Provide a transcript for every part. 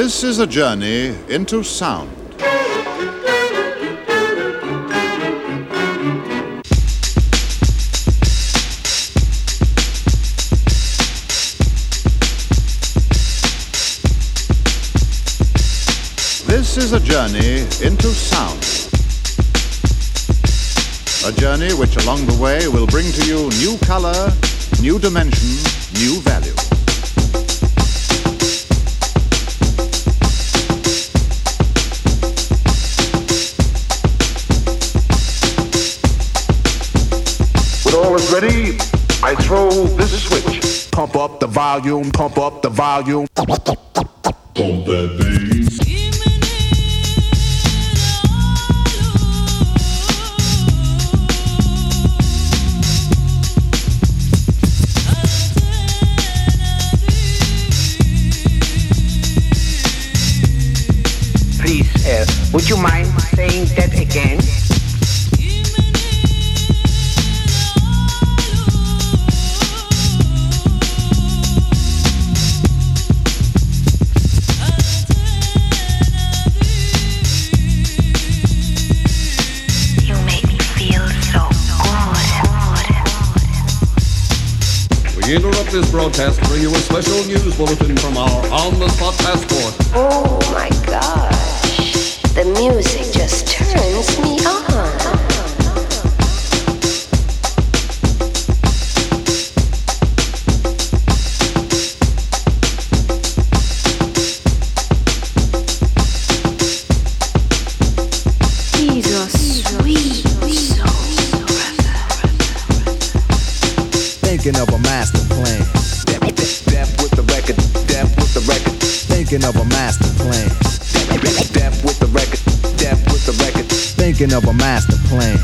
This is a journey into sound. This is a journey into sound. A journey which along the way will bring to you new color, new dimension, new value. This switch. Pump up the volume, pump up the volume. Pump that bass. Please, uh, would you mind saying that again? Interrupt this broadcast to bring you a special news bulletin from our on-the-spot passport. Oh my gosh. The music just turns Thinking of a master plan. Step with the record, step with the record. Thinking of a master plan.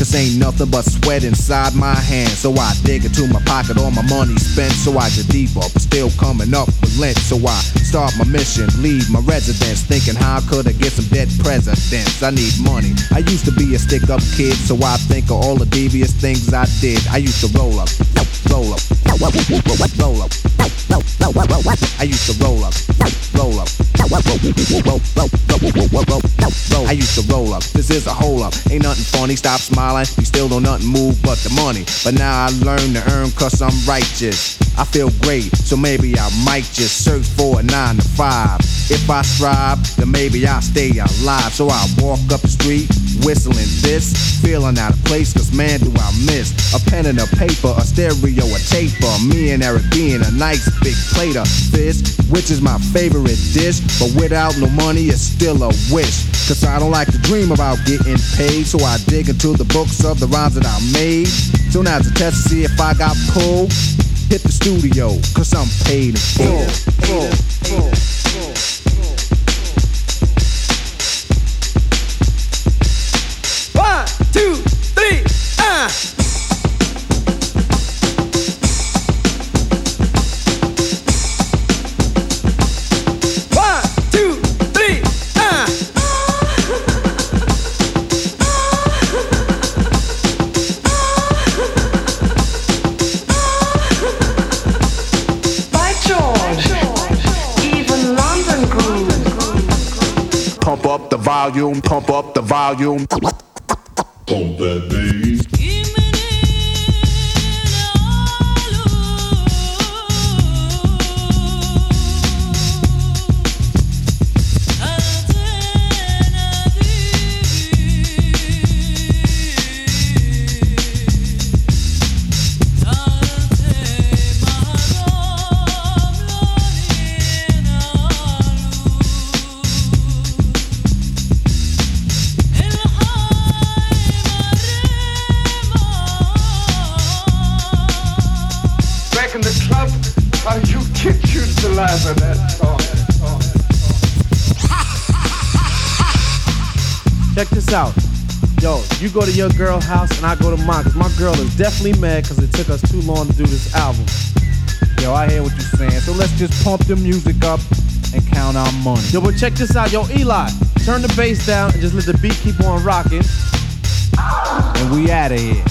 Cause ain't nothing but sweat inside my hands. So I dig into my pocket, all my money spent. So I get deeper, but still coming up with lint. So I start my mission, leave my residence. Thinking how could I get some dead presidents? I need money. I used to be a stick up kid, so I think of all the devious things I did. I used to roll up, roll up, roll up. I used to roll up, roll up. I used to roll up. This is a hole up. Ain't nothing funny. Stop smiling. You still don't nothing move but the money. But now I learn to earn cause I'm righteous. I feel great, so maybe I might just search for a nine to five. If I strive, then maybe I'll stay alive. So I walk up the street, whistling this, feeling out of place, cause man, do I miss a pen and a paper, a stereo, a taper. Me and Eric being a nice big plate of fish, which is my favorite dish. But without no money, it's still a wish. Cause I don't like to dream about getting paid, so I dig into the books of the rhymes that I made. So now's a test to see if I got pulled. Hit the studio, cause I'm paid in full, full, full. Volume, pump up the volume. Pump that bass. Check this out. Yo, you go to your girl house and I go to mine, cause my girl is definitely mad cause it took us too long to do this album. Yo, I hear what you're saying. So let's just pump the music up and count our money. Yo, but check this out. Yo, Eli, turn the bass down and just let the beat keep on rocking. And we out of here.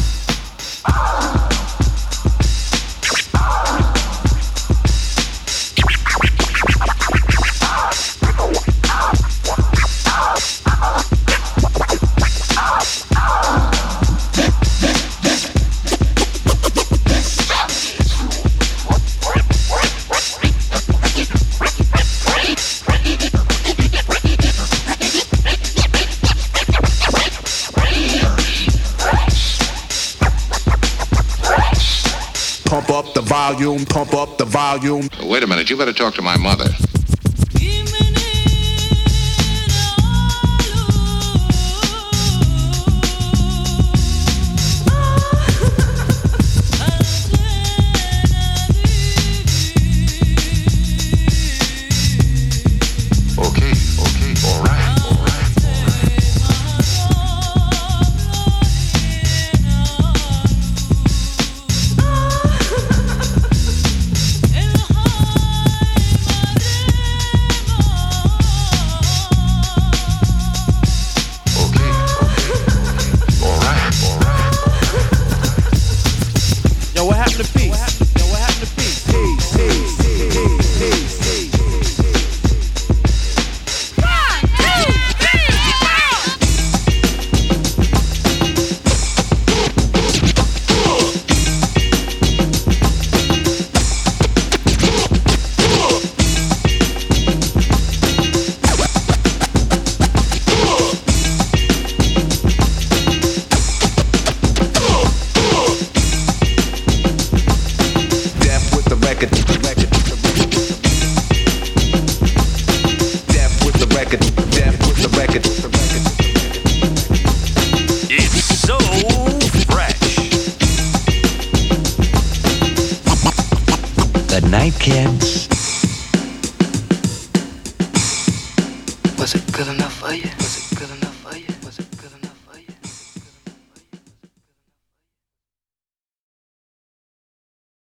pump up the volume, pump up the volume. Wait a minute, you better talk to my mother. good enough for you?